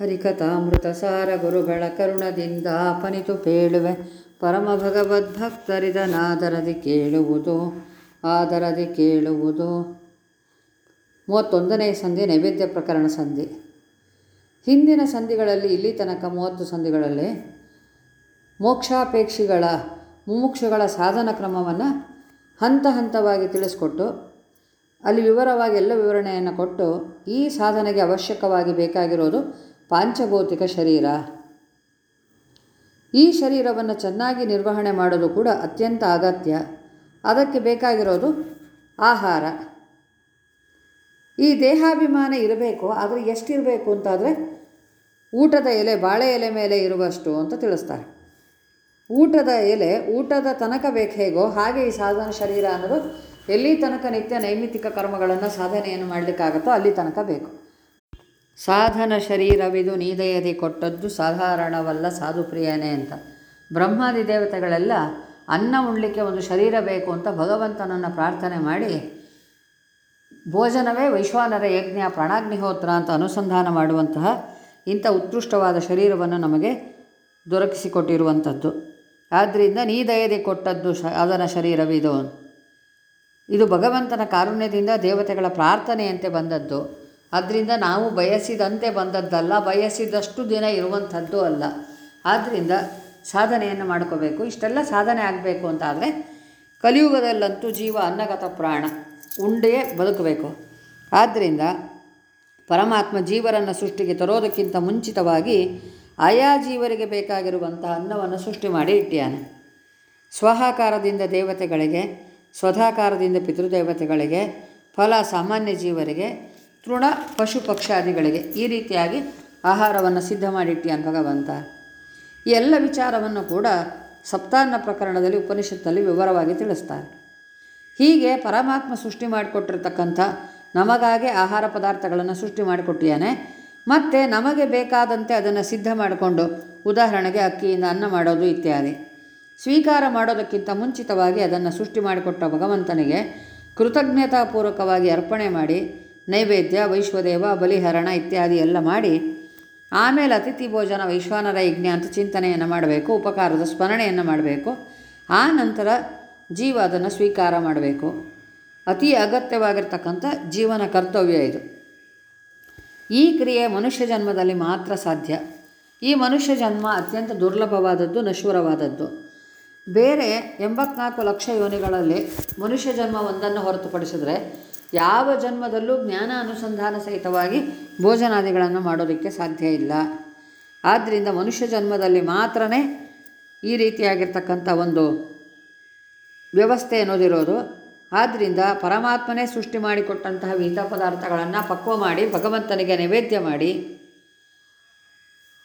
ಹರಿಕಥಾಮೃತ ಸಾರ ಗುರುಗಳ ಕರುಣದಿಂದ ಅಪನಿತು ಪೇಳುವೆ. ಪರಮ ಭಗವದ್ಭಕ್ತರಿದನಾದರದಿ ಕೇಳುವುದು, ಆದರದಿ ಕೇಳುವುದು. ಮೂವತ್ತೊಂದನೇ ಸಂಧಿ, ನೈವೇದ್ಯ ಪ್ರಕರಣ ಸಂಧಿ. ಹಿಂದಿನ ಸಂಧಿಗಳಲ್ಲಿ, ಇಲ್ಲಿ ತನಕ ಮೂವತ್ತು ಸಂಧಿಗಳಲ್ಲಿ ಮೋಕ್ಷಾಪೇಕ್ಷಿಗಳ ಮುಮುಕ್ಷಗಳ ಸಾಧನ ಕ್ರಮವನ್ನು ಹಂತ ಹಂತವಾಗಿ ತಿಳಿಸ್ಕೊಟ್ಟು, ಅಲ್ಲಿ ವಿವರವಾಗಿ ಎಲ್ಲ ವಿವರಣೆಯನ್ನು ಕೊಟ್ಟು ಈ ಸಾಧನೆಗೆ ಅವಶ್ಯಕವಾಗಿ ಬೇಕಾಗಿರೋದು ಪಾಂಚಭೌತಿಕ ಶರೀರ. ಈ ಶರೀರವನ್ನು ಚೆನ್ನಾಗಿ ನಿರ್ವಹಣೆ ಮಾಡೋದು ಕೂಡ ಅತ್ಯಂತ ಅಗತ್ಯ. ಅದಕ್ಕೆ ಬೇಕಾಗಿರೋದು ಆಹಾರ. ಈ ದೇಹಾಭಿಮಾನ ಇರಬೇಕು, ಆದರೆ ಎಷ್ಟಿರಬೇಕು ಅಂತಾದರೆ ಊಟದ ಎಲೆ, ಬಾಳೆ ಎಲೆ ಮೇಲೆ ಇರುವಷ್ಟು ಅಂತ ತಿಳಿಸ್ತಾರೆ. ಊಟದ ಎಲೆ, ಊಟದ ತನಕ ಬೇಕು ಹೇಗೋ ಹಾಗೆ ಈ ಸಾಧನ ಶರೀರ ಅನ್ನೋದು ಎಲ್ಲಿ ತನಕ ನಿತ್ಯ ನೈಮಿತ್ತಿಕ ಕರ್ಮಗಳನ್ನು ಸಾಧನೆಯನ್ನು ಮಾಡಲಿಕ್ಕಾಗತ್ತೋ ಅಲ್ಲಿ ತನಕ ಬೇಕು. ಸಾಧನ ಶರೀರವಿದು ನೀದೆಯದಿ ಕೊಟ್ಟದ್ದು ಸಾಧಾರಣವಲ್ಲ, ಸಾಧುಪ್ರಿಯನೇ ಅಂತ. ಬ್ರಹ್ಮಾದಿ ದೇವತೆಗಳೆಲ್ಲ ಅನ್ನ ಉಣ್ಲಿಕ್ಕೆ ಒಂದು ಶರೀರ ಬೇಕು ಅಂತ ಭಗವಂತನನ್ನು ಪ್ರಾರ್ಥನೆ ಮಾಡಿ, ಭೋಜನವೇ ವೈಶ್ವಾನರ ಯಜ್ಞ, ಪ್ರಾಣಾಗ್ನಿಹೋತ್ರ ಅಂತ ಅನುಸಂಧಾನ ಮಾಡುವಂತಹ ಇಂಥ ಉತ್ಕೃಷ್ಟವಾದ ಶರೀರವನ್ನು ನಮಗೆ ದೊರಕಿಸಿಕೊಟ್ಟಿರುವಂಥದ್ದು. ಆದ್ದರಿಂದ ನೀ ದಯದೆ ಕೊಟ್ಟದ್ದು ಶ ಶರೀರವಿದು. ಇದು ಭಗವಂತನ ಕಾರುಣ್ಯದಿಂದ ದೇವತೆಗಳ ಪ್ರಾರ್ಥನೆಯಂತೆ ಬಂದದ್ದು. ಆದ್ದರಿಂದ ನಾವು ಬಯಸಿದಂತೆ ಬಂದದ್ದಲ್ಲ, ಬಯಸಿದಷ್ಟು ದಿನ ಇರುವಂಥದ್ದು ಅಲ್ಲ. ಆದ್ದರಿಂದ ಸಾಧನೆಯನ್ನು ಮಾಡ್ಕೋಬೇಕು. ಇಷ್ಟೆಲ್ಲ ಸಾಧನೆ ಆಗಬೇಕು ಅಂತಾದರೆ ಕಲಿಯುಗದಲ್ಲಂತೂ ಜೀವ ಅನ್ನಗತ ಪ್ರಾಣ, ಉಂಡೆಯೇ ಬದುಕಬೇಕು. ಆದ್ದರಿಂದ ಪರಮಾತ್ಮ ಜೀವರನ್ನು ಸೃಷ್ಟಿಗೆ ತರೋದಕ್ಕಿಂತ ಮುಂಚಿತವಾಗಿ ಆಯಾ ಜೀವರಿಗೆ ಬೇಕಾಗಿರುವಂಥ ಅನ್ನವನ್ನು ಸೃಷ್ಟಿ ಮಾಡಿ ಇಟ್ಟಿಯಾನೆ. ಸ್ವಹಾಕಾರದಿಂದ ದೇವತೆಗಳಿಗೆ, ಸ್ವಧಾಕಾರದಿಂದ ಪಿತೃದೇವತೆಗಳಿಗೆ, ಫಲ ಸಾಮಾನ್ಯ ಜೀವರಿಗೆ ತೃಣ ಪಶು ಪಕ್ಷಾದಿಗಳಿಗೆ ಈ ರೀತಿಯಾಗಿ ಆಹಾರವನ್ನು ಸಿದ್ಧ ಮಾಡಿಟ್ಟಿಯಾನ ಭಗವಂತ. ಈ ಎಲ್ಲ ವಿಚಾರವನ್ನು ಕೂಡ ಸಪ್ತಾನ್ನ ಪ್ರಕರಣದಲ್ಲಿ ಉಪನಿಷತ್ತಲ್ಲಿ ವಿವರವಾಗಿ ತಿಳಿಸ್ತಾರೆ. ಹೀಗೆ ಪರಮಾತ್ಮ ಸೃಷ್ಟಿ ಮಾಡಿಕೊಟ್ಟಿರ್ತಕ್ಕಂಥ ನಮಗಾಗೆ ಆಹಾರ ಪದಾರ್ಥಗಳನ್ನು ಸೃಷ್ಟಿ ಮಾಡಿಕೊಟ್ಟಿಯಾನೆ. ಮತ್ತು ನಮಗೆ ಬೇಕಾದಂತೆ ಅದನ್ನು ಸಿದ್ಧ ಮಾಡಿಕೊಂಡು ಉದಾಹರಣೆಗೆ ಅಕ್ಕಿಯಿಂದ ಅನ್ನ ಮಾಡೋದು ಇತ್ಯಾದಿ. ಸ್ವೀಕಾರ ಮಾಡೋದಕ್ಕಿಂತ ಮುಂಚಿತವಾಗಿ ಅದನ್ನು ಸೃಷ್ಟಿ ಮಾಡಿಕೊಟ್ಟ ಭಗವಂತನಿಗೆ ಕೃತಜ್ಞತಾಪೂರ್ವಕವಾಗಿ ಅರ್ಪಣೆ ಮಾಡಿ ನೈವೇದ್ಯ, ವೈಶ್ವದೇವ, ಬಲಿಹರಣ ಇತ್ಯಾದಿ ಎಲ್ಲ ಮಾಡಿ ಆಮೇಲೆ ಅತಿಥಿ ಭೋಜನ ವೈಶ್ವಾನರ ಯಜ್ಞ ಅಂತ ಚಿಂತನೆಯನ್ನು ಮಾಡಬೇಕು, ಉಪಕಾರದ ಸ್ಮರಣೆಯನ್ನು ಮಾಡಬೇಕು. ಆ ನಂತರ ಜೀವ ಅದನ್ನು ಸ್ವೀಕಾರ ಮಾಡಬೇಕು. ಅತಿ ಅಗತ್ಯವಾಗಿರ್ತಕ್ಕಂಥ ಜೀವನ ಕರ್ತವ್ಯ ಇದು. ಈ ಕ್ರಿಯೆ ಮನುಷ್ಯ ಜನ್ಮದಲ್ಲಿ ಮಾತ್ರ ಸಾಧ್ಯ. ಈ ಮನುಷ್ಯ ಜನ್ಮ ಅತ್ಯಂತ ದುರ್ಲಭವಾದದ್ದು, ನಶ್ವರವಾದದ್ದು. ಬೇರೆ ಎಂಬತ್ನಾಲ್ಕು ಲಕ್ಷ ಯೋನಿಗಳಲ್ಲಿ ಮನುಷ್ಯ ಜನ್ಮ ಒಂದನ್ನು ಹೊರತುಪಡಿಸಿದ್ರೆ ಯಾವ ಜನ್ಮದಲ್ಲೂ ಜ್ಞಾನ ಅನುಸಂಧಾನ ಸಹಿತವಾಗಿ ಭೋಜನಾದಿಗಳನ್ನು ಮಾಡೋದಕ್ಕೆ ಸಾಧ್ಯ ಇಲ್ಲ. ಆದ್ದರಿಂದ ಮನುಷ್ಯ ಜನ್ಮದಲ್ಲಿ ಮಾತ್ರ ಈ ರೀತಿಯಾಗಿರ್ತಕ್ಕಂಥ ಒಂದು ವ್ಯವಸ್ಥೆ ಅನ್ನೋದಿರೋದು. ಆದ್ದರಿಂದ ಪರಮಾತ್ಮನೇ ಸೃಷ್ಟಿ ಮಾಡಿಕೊಟ್ಟಂತಹ ವಿಹಿತ ಪದಾರ್ಥಗಳನ್ನು ಪಕ್ವ ಮಾಡಿ, ಭಗವಂತನಿಗೆ ನೈವೇದ್ಯ ಮಾಡಿ,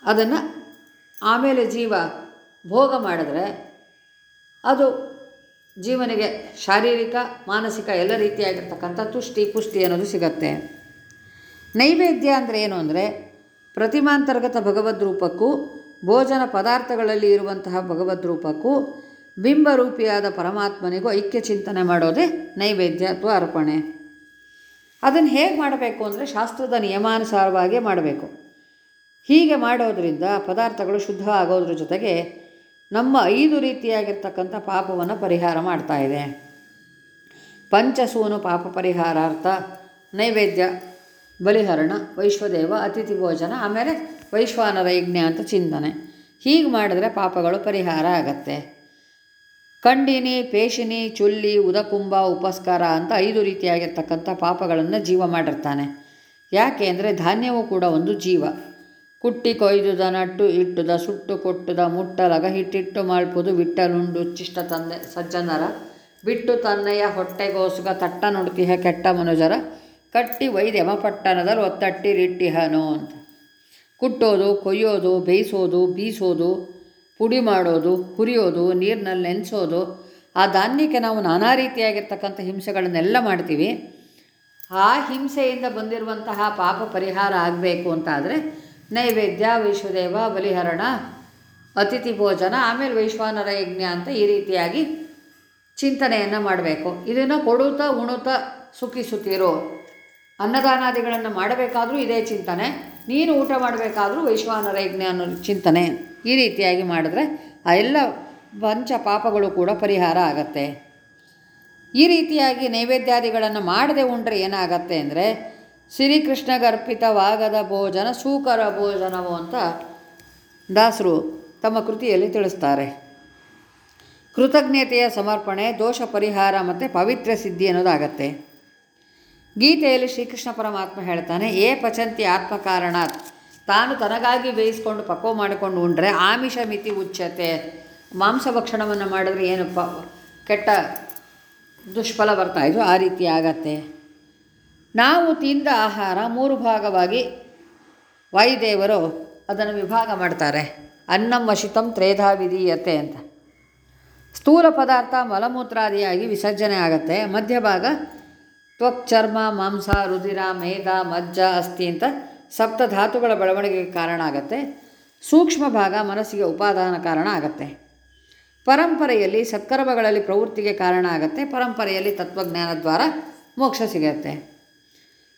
ಅದನ್ನು ಆಮೇಲೆ ಜೀವ ಭೋಗ ಮಾಡಿದ್ರೆ ಅದು ಜೀವನಿಗೆ ಶಾರೀರಿಕ, ಮಾನಸಿಕ ಎಲ್ಲ ರೀತಿಯಾಗಿರ್ತಕ್ಕಂಥ ತುಷ್ಟಿ, ಪುಷ್ಟಿ ಅನ್ನೋದು ಸಿಗತ್ತೆ. ನೈವೇದ್ಯ ಅಂದರೆ ಏನು ಅಂದರೆ ಪ್ರತಿಮಾಂತರ್ಗತ ಭಗವದ್ ರೂಪಕ್ಕೂ, ಭೋಜನ ಪದಾರ್ಥಗಳಲ್ಲಿ ಇರುವಂತಹ ಭಗವದ್ ರೂಪಕ್ಕೂ ಬಿಂಬರೂಪಿಯಾದ ಪರಮಾತ್ಮನಿಗೂ ಐಕ್ಯ ಚಿಂತನೆ ಮಾಡೋದೇ ನೈವೇದ್ಯ ಅಥವಾ ಅರ್ಪಣೆ. ಅದನ್ನು ಹೇಗೆ ಮಾಡಬೇಕು ಅಂದರೆ ಶಾಸ್ತ್ರದ ನಿಯಮಾನುಸಾರವಾಗೇ ಮಾಡಬೇಕು. ಹೀಗೆ ಮಾಡೋದರಿಂದ ಪದಾರ್ಥಗಳು ಶುದ್ಧ ಆಗೋದ್ರ ಜೊತೆಗೆ ನಮ್ಮ ಐದು ರೀತಿಯಾಗಿರ್ತಕ್ಕಂಥ ಪಾಪವನ್ನು ಪರಿಹಾರ ಮಾಡ್ತಾ ಇದೆ. ಪಂಚಸೂನು ಪಾಪ ಪರಿಹಾರಾರ್ಥ, ನೈವೇದ್ಯ, ಬಲಿಹರಣ, ವೈಶ್ವದೇವ, ಅತಿಥಿ ಭೋಜನ, ಆಮೇಲೆ ವೈಶ್ವಾನರ ಯಜ್ಞ ಅಂತ ಚಿಂತನೆ. ಹೀಗೆ ಮಾಡಿದ್ರೆ ಪಾಪಗಳು ಪರಿಹಾರ ಆಗತ್ತೆ. ಕಂಡಿನಿ, ಪೇಶಿನಿ, ಚುಲ್ಲಿ, ಉದಕುಂಭ, ಉಪಸ್ಕಾರ ಅಂತ ಐದು ರೀತಿಯಾಗಿರ್ತಕ್ಕಂಥ ಪಾಪಗಳನ್ನು ಜೀವ ಮಾಡಿರ್ತಾನೆ. ಯಾಕೆ ಅಂದರೆ ಧಾನ್ಯವೂ ಕೂಡ ಒಂದು ಜೀವ. ಕುಟ್ಟಿ ಕೊಯ್ದುದ, ನಟ್ಟು ಇಟ್ಟುದ, ಸುಟ್ಟು ಕೊಟ್ಟುದ, ಮುಟ್ಟಲಗ ಹಿಟ್ಟಿಟ್ಟು ಮಾಡ್ಬೋದು ವಿಟ್ಟಲುಂಡು ಚಿಷ್ಟ ತಂದೆ ಸಜ್ಜನರ. ಬಿಟ್ಟು ತನ್ನಯ್ಯ ಹೊಟ್ಟೆಗೋಸುಗ ತಟ್ಟ ನುಡ್ತಿಹ ಕೆಟ್ಟ ಮನುಜರ. ಕಟ್ಟಿ ವೈದ್ಯಮ ಪಟ್ಟಣದಲ್ಲಿ ಒತ್ತಟ್ಟಿರಿಟ್ಟಿಹನು ಅಂತ. ಕುಟ್ಟೋದು, ಕೊಯ್ಯೋದು, ಬೇಯಿಸೋದು, ಬೀಸೋದು, ಪುಡಿ ಮಾಡೋದು ಹುರಿಯೋದು ನೀರಿನಲ್ಲಿ ನೆನೆಸೋದು. ಆ ಧಾನ್ಯಕ್ಕೆ ನಾವು ನಾನಾ ರೀತಿಯಾಗಿರ್ತಕ್ಕಂಥ ಹಿಂಸೆಗಳನ್ನೆಲ್ಲ ಮಾಡ್ತೀವಿ. ಆ ಹಿಂಸೆಯಿಂದ ಬಂದಿರುವಂತಹ ಪಾಪ ಪರಿಹಾರ ಆಗಬೇಕು ಅಂತಾದರೆ ನೈವೇದ್ಯ ವಿಶ್ವದೇವ ಬಲಿಹರಣ, ಅತಿಥಿ ಭೋಜನ, ಆಮೇಲೆ ವೈಶ್ವಾನರ ಯಜ್ಞ ಅಂತ ಈ ರೀತಿಯಾಗಿ ಚಿಂತನೆಯನ್ನು ಮಾಡಬೇಕು. ಇದನ್ನು ಕೊಡುತ್ತಾ ಉಣುತ್ತಾ ಸುಖಿಸುತ್ತೀರೋ ಅನ್ನದಾನಾದಿಗಳನ್ನು ಮಾಡಬೇಕಾದರೂ ಇದೇ ಚಿಂತನೆ. ನೀನು ಊಟ ಮಾಡಬೇಕಾದ್ರೂ ವೈಶ್ವಾನರ ಯಜ್ಞ ಅನ್ನೋ ಚಿಂತನೆ ಈ ರೀತಿಯಾಗಿ ಮಾಡಿದ್ರೆ ಆ ಎಲ್ಲ ಪಂಚ ಪಾಪಗಳು ಕೂಡ ಪರಿಹಾರ ಆಗತ್ತೆ. ಈ ರೀತಿಯಾಗಿ ನೈವೇದ್ಯಾದಿಗಳನ್ನು ಮಾಡದೆ ಉಂಡ್ರೆ ಏನಾಗತ್ತೆ ಅಂದರೆ ಶ್ರೀಕೃಷ್ಣಗರ್ಪಿತವಾಗದ ಭೋಜನ, ಸೂಕರ ಭೋಜನವು ಅಂತ ದಾಸರು ತಮ್ಮ ಕೃತಿಯಲ್ಲಿ ತಿಳಿಸ್ತಾರೆ. ಕೃತಜ್ಞತೆಯ ಸಮರ್ಪಣೆ, ದೋಷ ಪರಿಹಾರ ಮತ್ತು ಪವಿತ್ರ ಸಿದ್ಧಿ ಅನ್ನೋದಾಗತ್ತೆ. ಗೀತೆಯಲ್ಲಿ ಶ್ರೀಕೃಷ್ಣ ಪರಮಾತ್ಮ ಹೇಳ್ತಾನೆ, ಏ ಪಚಂತಿ ಆತ್ಮಕಾರಣಾತ್, ತಾನು ತನಗಾಗಿ ಬೇಯಿಸ್ಕೊಂಡು ಪಕ್ವ ಮಾಡಿಕೊಂಡು ಉಂಡ್ರೆ ಆಮಿಷ ಮಿತಿ ಉಚ್ಚತೆ ಮಾಂಸ ಭಕ್ಷಣವನ್ನು ಮಾಡಿದ್ರೆ ಏನು ಪ, ಕೆಟ್ಟ ದುಷ್ಫಲ ಬರ್ತಾಯಿದ್ರು ಆ ರೀತಿ ಆಗತ್ತೆ. ನಾವು ತಿಂದ ಆಹಾರ ಮೂರು ಭಾಗವಾಗಿ ವಾಯುದೇವರು ಅದನ್ನು ವಿಭಾಗ ಮಾಡ್ತಾರೆ. ಅನ್ನಂ ವಶಿತಂ ತ್ರೇಧಾ ವಿಧೀಯತೆ ಅಂತ. ಸ್ಥೂಲ ಪದಾರ್ಥ ಮಲಮೂತ್ರಾದಿಯಾಗಿ ವಿಸರ್ಜನೆ ಆಗುತ್ತೆ. ಮಧ್ಯಭಾಗ ತ್ವಕ್, ಚರ್ಮ, ಮಾಂಸ, ರುಧಿರ, ಮೇಧ, ಮಜ್ಜ, ಅಸ್ಥಿ ಅಂತ ಸಪ್ತ ಧಾತುಗಳ ಬೆಳವಣಿಗೆಗೆ ಕಾರಣ ಆಗುತ್ತೆ. ಸೂಕ್ಷ್ಮ ಭಾಗ ಮನಸ್ಸಿಗೆ ಉಪಾದಾನ ಕಾರಣ ಆಗುತ್ತೆ. ಪರಂಪರೆಯಲ್ಲಿ ಸತ್ಕರ್ಮಗಳಲ್ಲಿ ಪ್ರವೃತ್ತಿಗೆ ಕಾರಣ ಆಗುತ್ತೆ. ಪರಂಪರೆಯಲ್ಲಿ ತತ್ವಜ್ಞಾನ ದ್ವಾರ ಮೋಕ್ಷ ಸಿಗತ್ತೆ.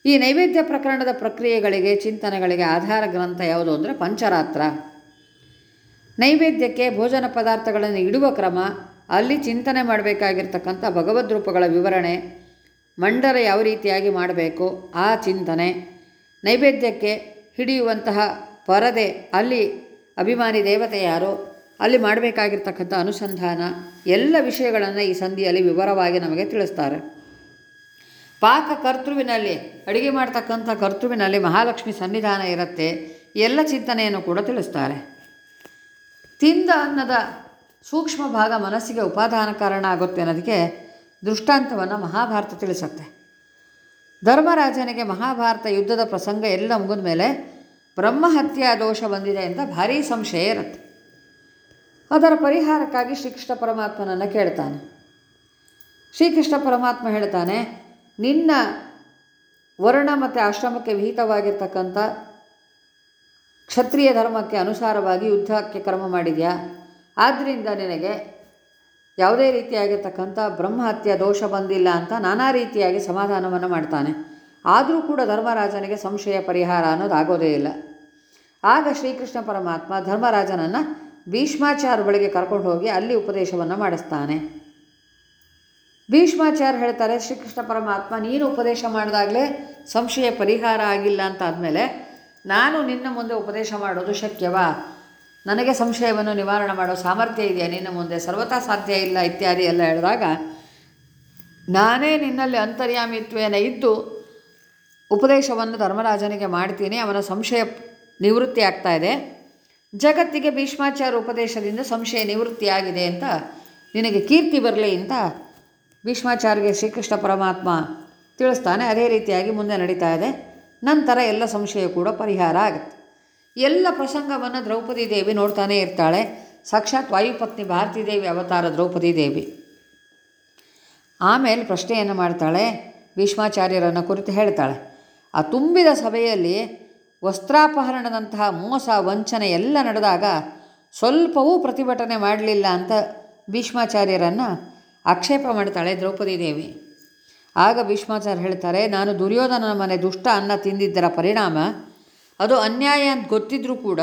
ಈ ನೈವೇದ್ಯ ಪ್ರಕರಣದ ಪ್ರಕ್ರಿಯೆಗಳಿಗೆ, ಚಿಂತನೆಗಳಿಗೆ ಆಧಾರ ಗ್ರಂಥ ಯಾವುದು ಅಂದರೆ ಪಂಚರಾತ್ರ. ನೈವೇದ್ಯಕ್ಕೆ ಭೋಜನ ಪದಾರ್ಥಗಳನ್ನು ಇಡುವ ಕ್ರಮ, ಅಲ್ಲಿ ಚಿಂತನೆ ಮಾಡಬೇಕಾಗಿರ್ತಕ್ಕಂಥ ಭಗವದ್ ರೂಪಗಳ ವಿವರಣೆ, ಮಂಡರ ಯಾವ ರೀತಿಯಾಗಿ ಮಾಡಬೇಕು, ಆ ಚಿಂತನೆ, ನೈವೇದ್ಯಕ್ಕೆ ಹಿಡಿಯುವಂತಹ ಪರದೆ, ಅಲ್ಲಿ ಅಭಿಮಾನಿ ದೇವತೆ ಯಾರು, ಅಲ್ಲಿ ಮಾಡಬೇಕಾಗಿರ್ತಕ್ಕಂಥ ಅನುಸಂಧಾನ, ಎಲ್ಲ ವಿಷಯಗಳನ್ನು ಈ ಸಂಧಿಯಲ್ಲಿ ವಿವರವಾಗಿ ನಮಗೆ ತಿಳಿಸ್ತಾರೆ. ಪಾಕ ಕರ್ತೃವಿನಲ್ಲಿ ಅಡುಗೆ ಮಾಡ್ತಕ್ಕಂಥ ಕರ್ತೃವಿನಲ್ಲಿ ಮಹಾಲಕ್ಷ್ಮಿ ಸನ್ನಿಧಾನ ಇರುತ್ತೆ. ಎಲ್ಲ ಚಿಂತನೆಯನ್ನು ಕೂಡ ತಿಳಿಸ್ತಾರೆ. ತಿಂದ ಅನ್ನದ ಸೂಕ್ಷ್ಮ ಭಾಗ ಮನಸ್ಸಿಗೆ ಉಪಾದಾನ ಕಾರಣ ಆಗುತ್ತೆ ಅನ್ನೋದಕ್ಕೆ ದೃಷ್ಟಾಂತವನ್ನು ಮಹಾಭಾರತ ತಿಳಿಸುತ್ತೆ. ಧರ್ಮರಾಜನಿಗೆ ಮಹಾಭಾರತ ಯುದ್ಧದ ಪ್ರಸಂಗ ಎಲ್ಲ ಮುಗಿದ ಮೇಲೆ ಬ್ರಹ್ಮಹತ್ಯಾ ದೋಷ ಬಂದಿದೆ ಅಂತ ಭಾರೀ ಸಂಶಯ ಇರುತ್ತೆ. ಅದರ ಪರಿಹಾರಕ್ಕಾಗಿ ಶ್ರೀಕೃಷ್ಣ ಪರಮಾತ್ಮನನ್ನು ಕೇಳ್ತಾನೆ. ಶ್ರೀಕೃಷ್ಣ ಪರಮಾತ್ಮ ಹೇಳ್ತಾನೆ ನಿನ್ನ ವರ್ಣ ಮತ್ತು ಆಶ್ರಮಕ್ಕೆ ವಿಹಿತವಾಗಿರ್ತಕ್ಕಂಥ ಕ್ಷತ್ರಿಯ ಧರ್ಮಕ್ಕೆ ಅನುಸಾರವಾಗಿ ಯುದ್ಧಕ್ಕೆ ಕರ್ಮ ಮಾಡಿದೆಯಾ? ಆದ್ದರಿಂದ ನಿನಗೆ ಯಾವುದೇ ರೀತಿಯಾಗಿರ್ತಕ್ಕಂಥ ಬ್ರಹ್ಮಹತ್ಯ ದೋಷ ಬಂದಿಲ್ಲ ಅಂತ ನಾನಾ ರೀತಿಯಾಗಿ ಸಮಾಧಾನವನ್ನು ಮಾಡ್ತಾನೆ. ಆದರೂ ಕೂಡ ಧರ್ಮರಾಜನಿಗೆ ಸಂಶಯ ಪರಿಹಾರ ಅನ್ನೋದು ಆಗೋದೇ ಇಲ್ಲ. ಆಗ ಶ್ರೀಕೃಷ್ಣ ಪರಮಾತ್ಮ ಧರ್ಮರಾಜನನ್ನು ಭೀಷ್ಮಾಚಾರ್ಯ ಬಳಿಗೆ ಕರ್ಕೊಂಡು ಹೋಗಿ ಅಲ್ಲಿ ಉಪದೇಶವನ್ನು ಮಾಡಿಸ್ತಾನೆ. ಭೀಷ್ಮಾಚಾರ್ಯ ಹೇಳ್ತಾರೆ, ಶ್ರೀಕೃಷ್ಣ ಪರಮಾತ್ಮ, ನೀನು ಉಪದೇಶ ಮಾಡಿದಾಗಲೇ ಸಂಶಯ ಪರಿಹಾರ ಆಗಿಲ್ಲ ಅಂತ ಆದಮೇಲೆ, ನಾನು ನಿನ್ನ ಮುಂದೆ ಉಪದೇಶ ಮಾಡೋದು ಶಕ್ಯವಾ? ನನಗೆ ಸಂಶಯವನ್ನು ನಿವಾರಣೆ ಮಾಡೋ ಸಾಮರ್ಥ್ಯ ಇದೆಯಾ ನಿನ್ನ ಮುಂದೆ? ಸರ್ವತಾ ಸಾಧ್ಯ ಇಲ್ಲ ಇತ್ಯಾದಿ ಎಲ್ಲ ಹೇಳಿದಾಗ, ನಾನೇ ನಿನ್ನಲ್ಲಿ ಅಂತರ್ಯಾಮಿತ್ವೇನ ಇದ್ದು ಉಪದೇಶವನ್ನು ಧರ್ಮರಾಜನಿಗೆ ಮಾಡ್ತೀನಿ, ಅವನ ಸಂಶಯ ನಿವೃತ್ತಿ ಆಗ್ತಾ ಇದೆ. ಜಗತ್ತಿಗೆ ಭೀಷ್ಮಾಚಾರ್ಯ ಉಪದೇಶದಿಂದ ಸಂಶಯ ನಿವೃತ್ತಿಯಾಗಿದೆ ಅಂತ ನಿನಗೆ ಕೀರ್ತಿ ಬರಲಿ ಅಂತ ಭೀಷ್ಮಾಚಾರ್ಯಗೆ ಶ್ರೀಕೃಷ್ಣ ಪರಮಾತ್ಮ ತಿಳಿಸ್ತಾನೆ, ಅದೇ ರೀತಿಯಾಗಿ ಮುಂದೆ ನಡೀತಾ ಇದೆ. ನಂತರ ಎಲ್ಲ ಸಂಶಯ ಕೂಡ ಪರಿಹಾರ ಆಗುತ್ತೆ. ಎಲ್ಲ ಪ್ರಸಂಗವನ್ನು ದ್ರೌಪದಿ ದೇವಿ ನೋಡ್ತಾನೇ ಇರ್ತಾಳೆ. ಸಾಕ್ಷಾತ್ ವಾಯುಪತ್ನಿ ಭಾರತೀ ದೇವಿ ಅವತಾರ ದ್ರೌಪದಿ ದೇವಿ. ಆಮೇಲೆ ಪ್ರಶ್ನೆಯನ್ನು ಮಾಡ್ತಾಳೆ, ಭೀಷ್ಮಾಚಾರ್ಯರನ್ನು ಕುರಿತು ಹೇಳ್ತಾಳೆ. ಆ ತುಂಬಿದ ಸಭೆಯಲ್ಲಿ ವಸ್ತ್ರಾಪಹರಣದಂತಹ ಮೋಸ, ವಂಚನೆ ಎಲ್ಲ ನಡೆದಾಗ ಸ್ವಲ್ಪವೂ ಪ್ರತಿಭಟನೆ ಮಾಡಲಿಲ್ಲ ಅಂತ ಭೀಷ್ಮಾಚಾರ್ಯರನ್ನು ಆಕ್ಷೇಪ ಮಾಡ್ತಾಳೆ ದ್ರೌಪದಿ ದೇವಿ. ಆಗ ಭೀಷ್ಮಾಚಾರ್ಯ ಹೇಳ್ತಾರೆ, ನಾನು ದುರ್ಯೋಧನನ ಮನೆ ದುಷ್ಟ ಅನ್ನ ತಿಂದಿದ್ದರ ಪರಿಣಾಮ, ಅದು ಅನ್ಯಾಯ ಅಂತ ಗೊತ್ತಿದ್ರೂ ಕೂಡ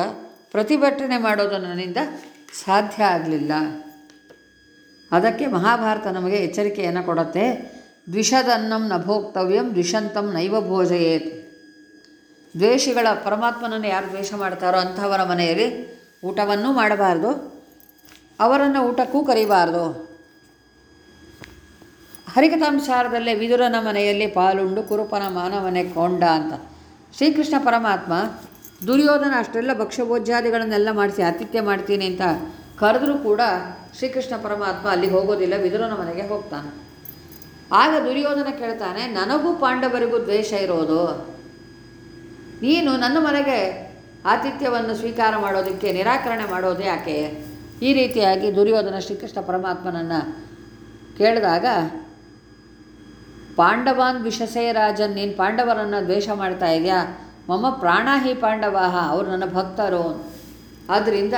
ಪ್ರತಿಭಟನೆ ಮಾಡೋದು ನನ್ನಿಂದ ಸಾಧ್ಯ ಆಗಲಿಲ್ಲ. ಅದಕ್ಕೆ ಮಹಾಭಾರತ ನಮಗೆ ಎಚ್ಚರಿಕೆಯನ್ನು ಕೊಡುತ್ತೆ. ದ್ವಿಷದನ್ನಂ ನ ಭೋಕ್ತವ್ಯಂ, ದ್ವಿಷಂತಂ ನೈವ ಭೋಜಯೇತ್. ದ್ವೇಷಿಗಳ ಪರಮಾತ್ಮನನ್ನು ಯಾರು ದ್ವೇಷ ಮಾಡ್ತಾರೋ ಅಂಥವರ ಮನೆಯಲ್ಲಿ ಊಟವನ್ನು ಮಾಡಬಾರ್ದು. ಅವರನ್ನು ಊಟಕ್ಕೂ ಕರಿಬಾರ್ದು. ಹರಿಕಥಾಂಸಾರದಲ್ಲೇ ವಿದುರನ ಮನೆಯಲ್ಲಿ ಪಾಲುಂಡು ಕುರುಪನ ಮಾನವನೆ ಕೊಂಡ ಅಂತ. ಶ್ರೀಕೃಷ್ಣ ಪರಮಾತ್ಮ, ದುರ್ಯೋಧನ ಅಷ್ಟೆಲ್ಲ ಭಕ್ಷ್ಯಭೋಜ್ಯಾದಿಗಳನ್ನೆಲ್ಲ ಮಾಡಿಸಿ ಆತಿಥ್ಯ ಮಾಡ್ತೀನಿ ಅಂತ ಕರೆದರೂ ಕೂಡ ಶ್ರೀಕೃಷ್ಣ ಪರಮಾತ್ಮ ಅಲ್ಲಿಗೆ ಹೋಗೋದಿಲ್ಲ, ವಿದುರನ ಮನೆಗೆ ಹೋಗ್ತಾನೆ. ಆಗ ದುರ್ಯೋಧನ ಕೇಳ್ತಾನೆ, ನನಗೂ ಪಾಂಡವರಿಗೂ ದ್ವೇಷ ಇರೋದು. ನೀನು ನನ್ನ ಮನೆಗೆ ಆತಿಥ್ಯವನ್ನು ಸ್ವೀಕಾರ ಮಾಡೋದಕ್ಕೆ ನಿರಾಕರಣೆ ಮಾಡೋದು ಯಾಕೆ? ಈ ರೀತಿಯಾಗಿ ದುರ್ಯೋಧನ ಶ್ರೀಕೃಷ್ಣ ಪರಮಾತ್ಮನನ್ನು ಕೇಳಿದಾಗ ಪಾಂಡವಾನ್ ವಿಷಸೇ ರಾಜನ್ ನೀನು ಪಾಂಡವರನ್ನು ದ್ವೇಷ ಮಾಡ್ತಾ ಇದೆಯಾ? ಮಮ ಪ್ರಾಣಾಹಿ ಪಾಂಡವಾಹ ಅವರು ನನ್ನ ಭಕ್ತರು. ಆದ್ದರಿಂದ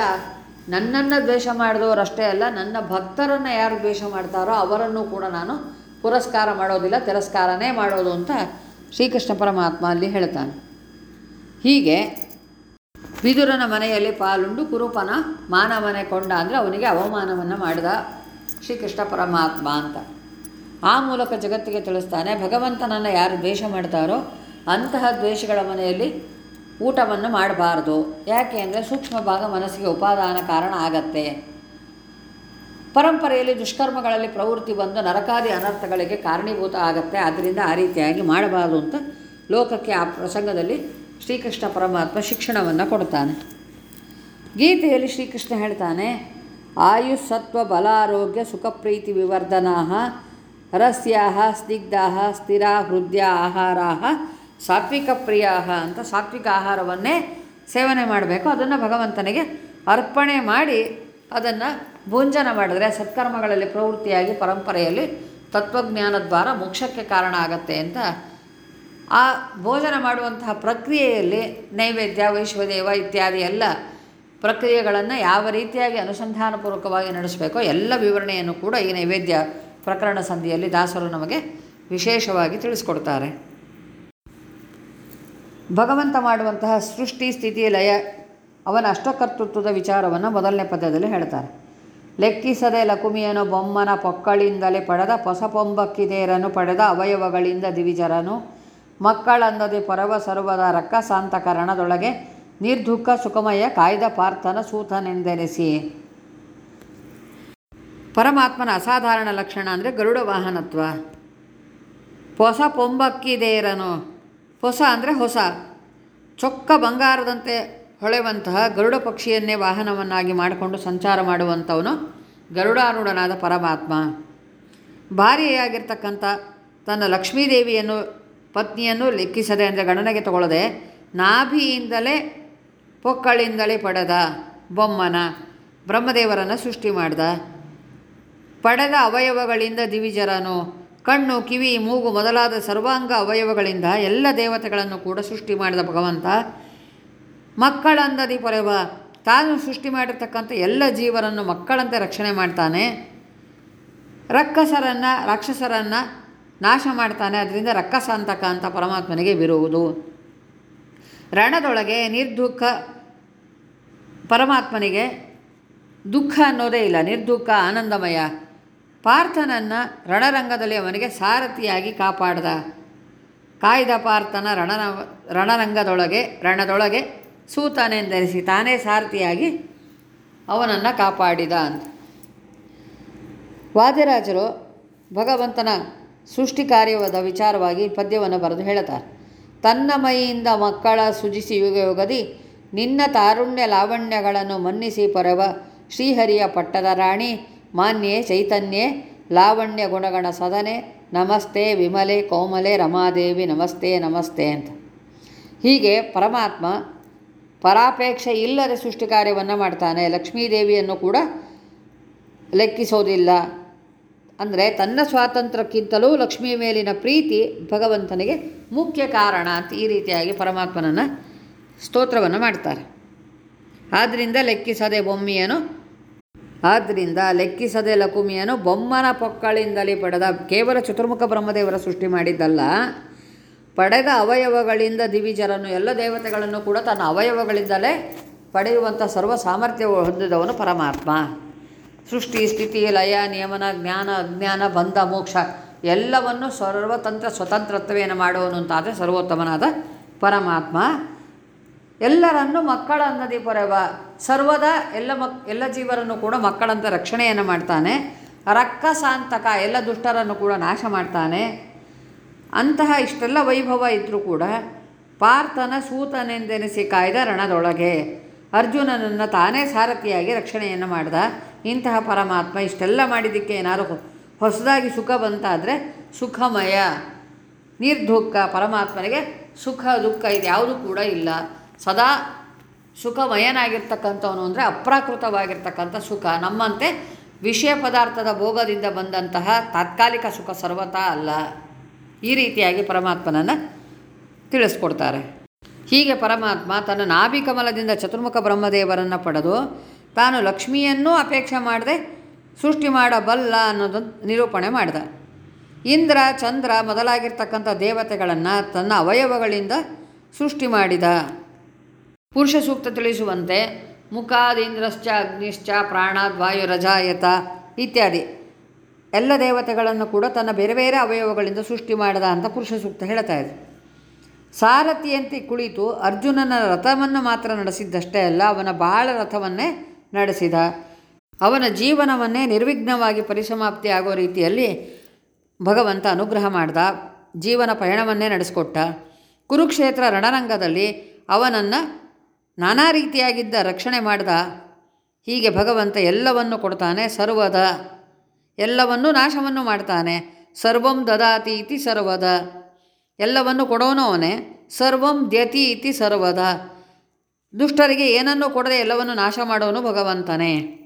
ನನ್ನನ್ನು ದ್ವೇಷ ಮಾಡಿದವರಷ್ಟೇ ಅಲ್ಲ, ನನ್ನ ಭಕ್ತರನ್ನು ಯಾರು ದ್ವೇಷ ಮಾಡ್ತಾರೋ ಅವರನ್ನು ಕೂಡ ನಾನು ಪುರಸ್ಕಾರ ಮಾಡೋದಿಲ್ಲ, ತಿರಸ್ಕಾರನೇ ಮಾಡೋದು ಅಂತ ಶ್ರೀಕೃಷ್ಣ ಪರಮಾತ್ಮ ಅಲ್ಲಿ ಹೇಳ್ತಾನೆ. ಹೀಗೆ ವಿದುರನ ಮನೆಯಲ್ಲಿ ಪಾಲುಂಡು ಕುರುಪನ ಮಾನವನೆ ಕೊಂಡ ಅಂದರೆ ಅವನಿಗೆ ಅವಮಾನವನ್ನು ಮಾಡಿದ ಶ್ರೀಕೃಷ್ಣ ಪರಮಾತ್ಮ ಅಂತ. ಆ ಮೂಲಕ ಜಗತ್ತಿಗೆ ತಿಳಿಸ್ತಾನೆ ಭಗವಂತನನ್ನು ಯಾರು ದ್ವೇಷ ಮಾಡ್ತಾರೋ ಅಂತಹ ದ್ವೇಷಗಳ ಮನೆಯಲ್ಲಿ ಊಟವನ್ನು ಮಾಡಬಾರ್ದು. ಯಾಕೆ ಅಂದರೆ ಸೂಕ್ಷ್ಮ ಭಾಗ ಮನಸ್ಸಿಗೆ ಉಪಾದಾನ ಕಾರಣ ಆಗತ್ತೆ. ಪರಂಪರೆಯಲ್ಲಿ ದುಷ್ಕರ್ಮಗಳಲ್ಲಿ ಪ್ರವೃತ್ತಿ ಬಂದು ನರಕಾದಿ ಅನರ್ಥಗಳಿಗೆ ಕಾರಣೀಭೂತ ಆಗುತ್ತೆ. ಆದ್ದರಿಂದ ಆ ರೀತಿಯಾಗಿ ಮಾಡಬಾರದು ಅಂತ ಲೋಕಕ್ಕೆ ಆ ಪ್ರಸಂಗದಲ್ಲಿ ಶ್ರೀಕೃಷ್ಣ ಪರಮಾತ್ಮ ಶಿಕ್ಷಣವನ್ನು ಕೊಡ್ತಾನೆ. ಗೀತೆಯಲ್ಲಿ ಶ್ರೀಕೃಷ್ಣ ಹೇಳ್ತಾನೆ, ಆಯುಸ್ಸತ್ವ ಬಲಾರೋಗ್ಯ ಸುಖಪ್ರೀತಿ ವಿವರ್ಧನಾ ರಸ್ಯಾ ಸ್ನಿಗ್ಧಾಹ, ಸ್ಥಿರ, ಹೃದಯ ಆಹಾರ ಸಾತ್ವಿಕ ಪ್ರಿಯ ಅಂತ ಸಾತ್ವಿಕ ಆಹಾರವನ್ನೇ ಸೇವನೆ ಮಾಡಬೇಕು. ಅದನ್ನು ಭಗವಂತನಿಗೆ ಅರ್ಪಣೆ ಮಾಡಿ ಅದನ್ನು ಭೋಂಜನ ಮಾಡಿದರೆ ಸತ್ಕರ್ಮಗಳಲ್ಲಿ ಪ್ರವೃತ್ತಿಯಾಗಿ ಪರಂಪರೆಯಲ್ಲಿ ತತ್ವಜ್ಞಾನದ್ವಾರ ಮೋಕ್ಷಕ್ಕೆ ಕಾರಣ ಆಗತ್ತೆ ಅಂತ ಆ ಭೋಜನ ಮಾಡುವಂತಹ ಪ್ರಕ್ರಿಯೆಯಲ್ಲಿ ನೈವೇದ್ಯ, ವೈಶ್ವದೇವ ಇತ್ಯಾದಿ ಎಲ್ಲ ಪ್ರಕ್ರಿಯೆಗಳನ್ನು ಯಾವ ರೀತಿಯಾಗಿ ಅನುಸಂಧಾನಪೂರ್ವಕವಾಗಿ ನಡೆಸಬೇಕೋ ಎಲ್ಲ ವಿವರಣೆಯನ್ನು ಕೂಡ ಈ ನೈವೇದ್ಯ ಪ್ರಕರಣ ಸಂಧಿಯಲ್ಲಿ ದಾಸರು ನಮಗೆ ವಿಶೇಷವಾಗಿ ತಿಳಿಸ್ಕೊಡ್ತಾರೆ. ಭಗವಂತ ಮಾಡುವಂತಹ ಸೃಷ್ಟಿ, ಸ್ಥಿತಿ, ಲಯ, ಅವನ ಅಷ್ಟಕರ್ತೃತ್ವದ ವಿಚಾರವನ್ನು ಮೊದಲನೇ ಪದ್ಯದಲ್ಲಿ ಹೇಳ್ತಾರೆ. ಲೆಕ್ಕಿಸದೆ ಲಕುಮಿಯನು ಬೊಮ್ಮನ ಪೊಕ್ಕಳಿಂದಲೇ ಪಡೆದ ಪೊಸಪೊಂಬಕ್ಕಿದೇರನು ಪಡೆದ ಅವಯವಗಳಿಂದ ದಿವಿಜರನು. ಮಕ್ಕಳಂದದೆ ಪರವ ಸರ್ವದ ರಕ್ಕಸಾಂತಕರಣದೊಳಗೆ ನಿರ್ದುಃಖ ಸುಖಮಯ ಕಾಯ್ದ ಪಾರ್ಥನ ಸೂತನೆಂದೆನಿಸಿ. ಪರಮಾತ್ಮನ ಅಸಾಧಾರಣ ಲಕ್ಷಣ ಅಂದರೆ ಗರುಡ ವಾಹನತ್ವ. ಹೊಸ ಪೊಂಬಕ್ಕಿದೇರನು ಹೊಸ ಅಂದರೆ ಹೊಸ. ಚೊಕ್ಕ ಬಂಗಾರದಂತೆ ಹೊಳೆವಂತಹ ಗರುಡ ಪಕ್ಷಿಯನ್ನೇ ವಾಹನವನ್ನಾಗಿ ಮಾಡಿಕೊಂಡು ಸಂಚಾರ ಮಾಡುವಂಥವನು ಗರುಡಾರೂಢನಾದ ಪರಮಾತ್ಮ. ಭಾರ್ಯೆಯಾಗಿರ್ತಕ್ಕಂಥ ತನ್ನ ಲಕ್ಷ್ಮೀದೇವಿಯನ್ನು, ಪತ್ನಿಯನ್ನು ಲೆಕ್ಕಿಸದೆ ಅಂದರೆ ಗಣನೆಗೆ ತಗೊಳ್ಳದೆ ನಾಭಿಯಿಂದಲೇ ಪೊಕ್ಕಳಿಂದಲೇ ಪಡೆದ ಬೊಮ್ಮನ ಬ್ರಹ್ಮದೇವರನ್ನು ಸೃಷ್ಟಿ ಮಾಡ್ದ. ಪಡೆದ ಅವಯವಗಳಿಂದ ದಿವಿಜರನು. ಕಣ್ಣು, ಕಿವಿ, ಮೂಗು ಮೊದಲಾದ ಸರ್ವಾಂಗ ಅವಯವಗಳಿಂದ ಎಲ್ಲ ದೇವತೆಗಳನ್ನು ಕೂಡ ಸೃಷ್ಟಿ ಮಾಡಿದ ಭಗವಂತ. ಮಕ್ಕಳಂದದಿ ಪೊರೆವ, ತಾನು ಸೃಷ್ಟಿ ಮಾಡಿರ್ತಕ್ಕಂಥ ಎಲ್ಲ ಜೀವರನ್ನು ಮಕ್ಕಳಂತೆ ರಕ್ಷಣೆ ಮಾಡ್ತಾನೆ. ರಕ್ಕಸರನ್ನು ರಾಕ್ಷಸರನ್ನು ನಾಶ ಮಾಡ್ತಾನೆ. ಅದರಿಂದ ರಕ್ಕಸಾಂತಕ ಅಂತ ಪರಮಾತ್ಮನಿಗೆ ಬಿರುವುದು. ರಣದೊಳಗೆ ನಿರ್ದುಃಖ ಪರಮಾತ್ಮನಿಗೆ ದುಃಖ ಅನ್ನೋದೇ ಇಲ್ಲ. ನಿರ್ದುಃಖ, ಆನಂದಮಯ. ಪಾರ್ಥನನ್ನು ರಣರಂಗದಲ್ಲಿ ಅವನಿಗೆ ಸಾರಥಿಯಾಗಿ ಕಾಪಾಡ್ದ. ಕಾಯ್ದ ಪಾರ್ಥನ ರಣರ ರಣರಂಗದೊಳಗೆ, ರಣದೊಳಗೆ ಸೂತನೆಂದರಿಸಿ ತಾನೇ ಸಾರಥಿಯಾಗಿ ಅವನನ್ನು ಕಾಪಾಡಿದ ಅಂತ ವಾದಿರಾಜರು ಭಗವಂತನ ಸೃಷ್ಟಿ ಕಾರ್ಯವಾದ ವಿಚಾರವಾಗಿ ಪದ್ಯವನ್ನು ಬರೆದು ಹೇಳುತ್ತಾರೆ. ತನ್ನ ಮೈಯಿಂದ ಮಕ್ಕಳ ಸುಜಿಸಿ ಯುಗ ಯುಗದಿ ನಿನ್ನ ತಾರುಣ್ಯ ಲಾವಣ್ಯಗಳನ್ನು ಮನ್ನಿಸಿ ಪರವ ಶ್ರೀಹರಿಯ ಪಟ್ಟದ ರಾಣಿ ಮಾನ್ಯೆ ಚೈತನ್ಯೆ ಲಾವಣ್ಯ ಗುಣಗಣ ಸದನೆ ನಮಸ್ತೆ ವಿಮಲೆ ಕೋಮಲೆ ರಮಾದೇವಿ ನಮಸ್ತೆ ನಮಸ್ತೆ ಅಂತ. ಹೀಗೆ ಪರಮಾತ್ಮ ಪರಾಪೇಕ್ಷೆ ಇಲ್ಲದೆ ಸೃಷ್ಟಿ ಕಾರ್ಯವನ್ನು ಮಾಡ್ತಾನೆ. ಲಕ್ಷ್ಮೀದೇವಿಯನ್ನು ಕೂಡ ಲೆಕ್ಕಿಸೋದಿಲ್ಲ. ಅಂದರೆ ತನ್ನ ಸ್ವಾತಂತ್ರ್ಯಕ್ಕಿಂತಲೂ ಲಕ್ಷ್ಮೀ ಮೇಲಿನ ಪ್ರೀತಿ ಭಗವಂತನಿಗೆ ಮುಖ್ಯ ಕಾರಣ ಅಂತ ಈ ರೀತಿಯಾಗಿ ಪರಮಾತ್ಮನನ್ನು ಸ್ತೋತ್ರವನ್ನು ಮಾಡ್ತಾರೆ. ಆದ್ದರಿಂದ ಲೆಕ್ಕಿಸದೆ ಬೊಮ್ಮಿಯನು ಆದ್ದರಿಂದ ಲೆಕ್ಕಿಸದೆ ಲಕುಮಿಯನು ಬೊಮ್ಮನ ಪೊಕ್ಕಳಿಂದಲೇ ಪಡೆದ ಕೇವಲ ಚತುರ್ಮುಖ ಬ್ರಹ್ಮದೇವರ ಸೃಷ್ಟಿ ಮಾಡಿದ್ದಲ್ಲ, ಪಡೆದ ಅವಯವಗಳಿಂದ ದಿವಿಜರನ್ನು, ಎಲ್ಲ ದೇವತೆಗಳನ್ನು ಕೂಡ ತನ್ನ ಅವಯವಗಳಿಂದಲೇ ಪಡೆಯುವಂಥ ಸರ್ವ ಸಾಮರ್ಥ್ಯ ಹೊಂದಿದವನು ಪರಮಾತ್ಮ. ಸೃಷ್ಟಿ, ಸ್ಥಿತಿ, ಲಯ, ನಿಯಮನ, ಜ್ಞಾನ, ಅಜ್ಞಾನ, ಬಂಧ, ಮೋಕ್ಷ, ಎಲ್ಲವನ್ನು ಸರ್ವತಂತ್ರ ಸ್ವತಂತ್ರತ್ವೇನ ಮಾಡುವನು ಅಂತಾದರೆ ಸರ್ವೋತ್ತಮನಾದ ಪರಮಾತ್ಮ. ಎಲ್ಲರನ್ನು ಮಕ್ಕಳನ್ನದಿ ಪೊರೆವ. ಸರ್ವದ ಎಲ್ಲ ಮಕ್, ಎಲ್ಲ ಜೀವರನ್ನು ಕೂಡ ಮಕ್ಕಳಂತ ರಕ್ಷಣೆಯನ್ನು ಮಾಡ್ತಾನೆ. ರಕ್ಕಸಾಂತಕ ಎಲ್ಲ ದುಷ್ಟರನ್ನು ಕೂಡ ನಾಶ ಮಾಡ್ತಾನೆ. ಅಂತಹ ಇಷ್ಟೆಲ್ಲ ವೈಭವ ಇದ್ದರೂ ಕೂಡ ಪಾರ್ಥನ ಸೂತನೆಂದೆನಿಸಿ ಕಾಯ್ದ ರಣದೊಳಗೆ ಅರ್ಜುನನನ್ನು ತಾನೇ ಸಾರಥಿಯಾಗಿ ರಕ್ಷಣೆಯನ್ನು ಮಾಡ್ದ. ಇಂತಹ ಪರಮಾತ್ಮ ಇಷ್ಟೆಲ್ಲ ಮಾಡಿದ್ದಕ್ಕೆ ಏನಾದರೂ ಹೊಸದಾಗಿ ಸುಖ ಬಂತಾದರೆ ಸುಖಮಯ, ನಿರ್ದುಃಖ, ಪರಮಾತ್ಮನಿಗೆ ಸುಖ, ದುಃಖ ಇದು ಯಾವುದೂ ಕೂಡ ಇಲ್ಲ. ಸದಾ ಸುಖಮಯನಾಗಿರ್ತಕ್ಕಂಥವನು ಅಂದರೆ ಅಪ್ರಾಕೃತವಾಗಿರ್ತಕ್ಕಂಥ ಸುಖ. ನಮ್ಮಂತೆ ವಿಷಯ ಪದಾರ್ಥದ ಭೋಗದಿಂದ ಬಂದಂತಹ ತಾತ್ಕಾಲಿಕ ಸುಖ ಸರ್ವತಾ ಅಲ್ಲ. ಈ ರೀತಿಯಾಗಿ ಪರಮಾತ್ಮನನ್ನು ತಿಳಿಸ್ಕೊಡ್ತಾರೆ. ಹೀಗೆ ಪರಮಾತ್ಮ ತನ್ನ ನಾಭಿಕಮಲದಿಂದ ಚತುರ್ಮುಖ ಬ್ರಹ್ಮದೇವರನ್ನು ಪಡೆದು ತಾನು ಲಕ್ಷ್ಮಿಯನ್ನೂ ಅಪೇಕ್ಷೆ ಮಾಡದೆ ಸೃಷ್ಟಿ ಮಾಡಬಲ್ಲ ಅನ್ನೋದನ್ನು ನಿರೂಪಣೆ ಮಾಡಿದ. ಇಂದ್ರ, ಚಂದ್ರ ಮೊದಲಾಗಿರ್ತಕ್ಕಂಥ ದೇವತೆಗಳನ್ನು ತನ್ನ ಅವಯವಗಳಿಂದ ಸೃಷ್ಟಿ ಮಾಡಿದ. ಪುರುಷ ಸೂಕ್ತ ತಿಳಿಸುವಂತೆ ಮುಖಾದೀಂದ್ರಶ್ಚ, ಅಗ್ನಿಶ್ಚ ಪ್ರಾಣಾದ್ ವಾಯುರಜಾಯತ ಇತ್ಯಾದಿ. ಎಲ್ಲ ದೇವತೆಗಳನ್ನು ಕೂಡ ತನ್ನ ಬೇರೆ ಬೇರೆ ಅವಯವಗಳಿಂದ ಸೃಷ್ಟಿ ಮಾಡಿದ ಅಂತ ಪುರುಷ ಸೂಕ್ತ ಹೇಳ್ತಾ ಇದೆ. ಸಾರಥಿಯಂತೆ ಕುಳಿತು ಅರ್ಜುನನ ರಥವನ್ನು ಮಾತ್ರ ನಡೆಸಿದ್ದಷ್ಟೇ ಅಲ್ಲ, ಅವನ ಬಾಳ ರಥವನ್ನೇ ನಡೆಸಿದ. ಅವನ ಜೀವನವನ್ನೇ ನಿರ್ವಿಘ್ನವಾಗಿ ಪರಿಸಮಾಪ್ತಿಯಾಗೋ ರೀತಿಯಲ್ಲಿ ಭಗವಂತ ಅನುಗ್ರಹ ಮಾಡಿದ, ಜೀವನ ಪಯಣವನ್ನೇ ನಡೆಸಿಕೊಟ್ಟ. ಕುರುಕ್ಷೇತ್ರ ರಣರಂಗದಲ್ಲಿ ಅವನನ್ನು ನಾನಾ ರೀತಿಯಾಗಿದ್ದ ರಕ್ಷಣೆ ಮಾಡ್ದ. ಹೀಗೆ ಭಗವಂತ ಎಲ್ಲವನ್ನು ಕೊಡ್ತಾನೆ, ಸರ್ವದ ಎಲ್ಲವನ್ನು ನಾಶವನ್ನು ಮಾಡ್ತಾನೆ. ಸರ್ವಂ ದದಾತಿ ಇತಿ ಸರ್ವದ. ಎಲ್ಲವನ್ನು ಕೊಡೋನು ಅವನೇ. ಸರ್ವಂ ದ್ಯತಿ ಇತಿ ಸರ್ವದ. ದುಷ್ಟರಿಗೆ ಏನನ್ನೂ ಕೊಡದೆ ಎಲ್ಲವನ್ನು ನಾಶ ಮಾಡೋನು ಭಗವಂತನೇ.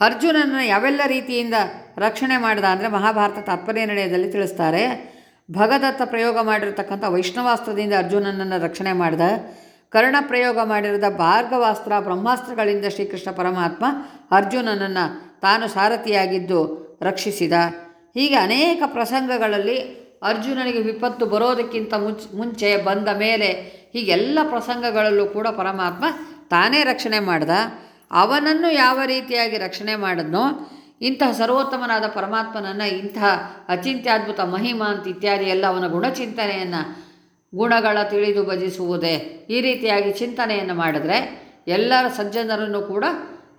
ಅರ್ಜುನನ ಯಾವೆಲ್ಲ ರೀತಿಯಿಂದ ರಕ್ಷಣೆ ಮಾಡಿದ ಅಂದರೆ ಮಹಾಭಾರತ ತಾತ್ಪರ್ಯ ನಿರ್ಣಯದಲ್ಲಿ ತಿಳಿಸ್ತಾರೆ. ಭಗದತ್ತ ಪ್ರಯೋಗ ಮಾಡಿರತಕ್ಕಂಥ ವೈಷ್ಣವಾಸ್ತ್ರದಿಂದ ಅರ್ಜುನನನ್ನು ರಕ್ಷಣೆ ಮಾಡಿದ. ಕರ್ಣ ಪ್ರಯೋಗ ಮಾಡಿರದ ಭಾರ್ಗವಾಸ್ತ್ರ ಬ್ರಹ್ಮಾಸ್ತ್ರಗಳಿಂದ ಶ್ರೀಕೃಷ್ಣ ಪರಮಾತ್ಮ ಅರ್ಜುನನನ್ನು ತಾನು ಸಾರಥಿಯಾಗಿದ್ದು ರಕ್ಷಿಸಿದ. ಹೀಗೆ ಅನೇಕ ಪ್ರಸಂಗಗಳಲ್ಲಿ ಅರ್ಜುನನಿಗೆ ವಿಪತ್ತು ಬರೋದಕ್ಕಿಂತ ಮುಂಚ, ಮುಂಚೆ ಬಂದ ಮೇಲೆ ಹೀಗೆಲ್ಲ ಪ್ರಸಂಗಗಳಲ್ಲೂ ಕೂಡ ಪರಮಾತ್ಮ ತಾನೇ ರಕ್ಷಣೆ ಮಾಡ್ದ. ಅವನನ್ನು ಯಾವ ರೀತಿಯಾಗಿ ರಕ್ಷಣೆ ಮಾಡಿದ್ನೋ, ಇಂತಹ ಸರ್ವೋತ್ತಮನಾದ ಪರಮಾತ್ಮನನ್ನು ಇಂತಹ ಅಚಿಂತ್ಯದ್ಭುತ ಮಹಿಮಾ ಅಂತ ಇತ್ಯಾದಿ ಎಲ್ಲ ಅವನ ಗುಣಚಿಂತನೆಯನ್ನು ಗುಣಗಳ ತಿಳಿದು ಭಜಿಸುವುದೇ. ಈ ರೀತಿಯಾಗಿ ಚಿಂತನೆಯನ್ನು ಮಾಡಿದ್ರೆ ಎಲ್ಲರ ಸಜ್ಜನರನ್ನು ಕೂಡ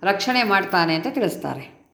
ರಕ್ಷಣೆ ಮಾಡ್ತಾನೆ ಅಂತ ತಿಳಿಸ್ತಾರೆ.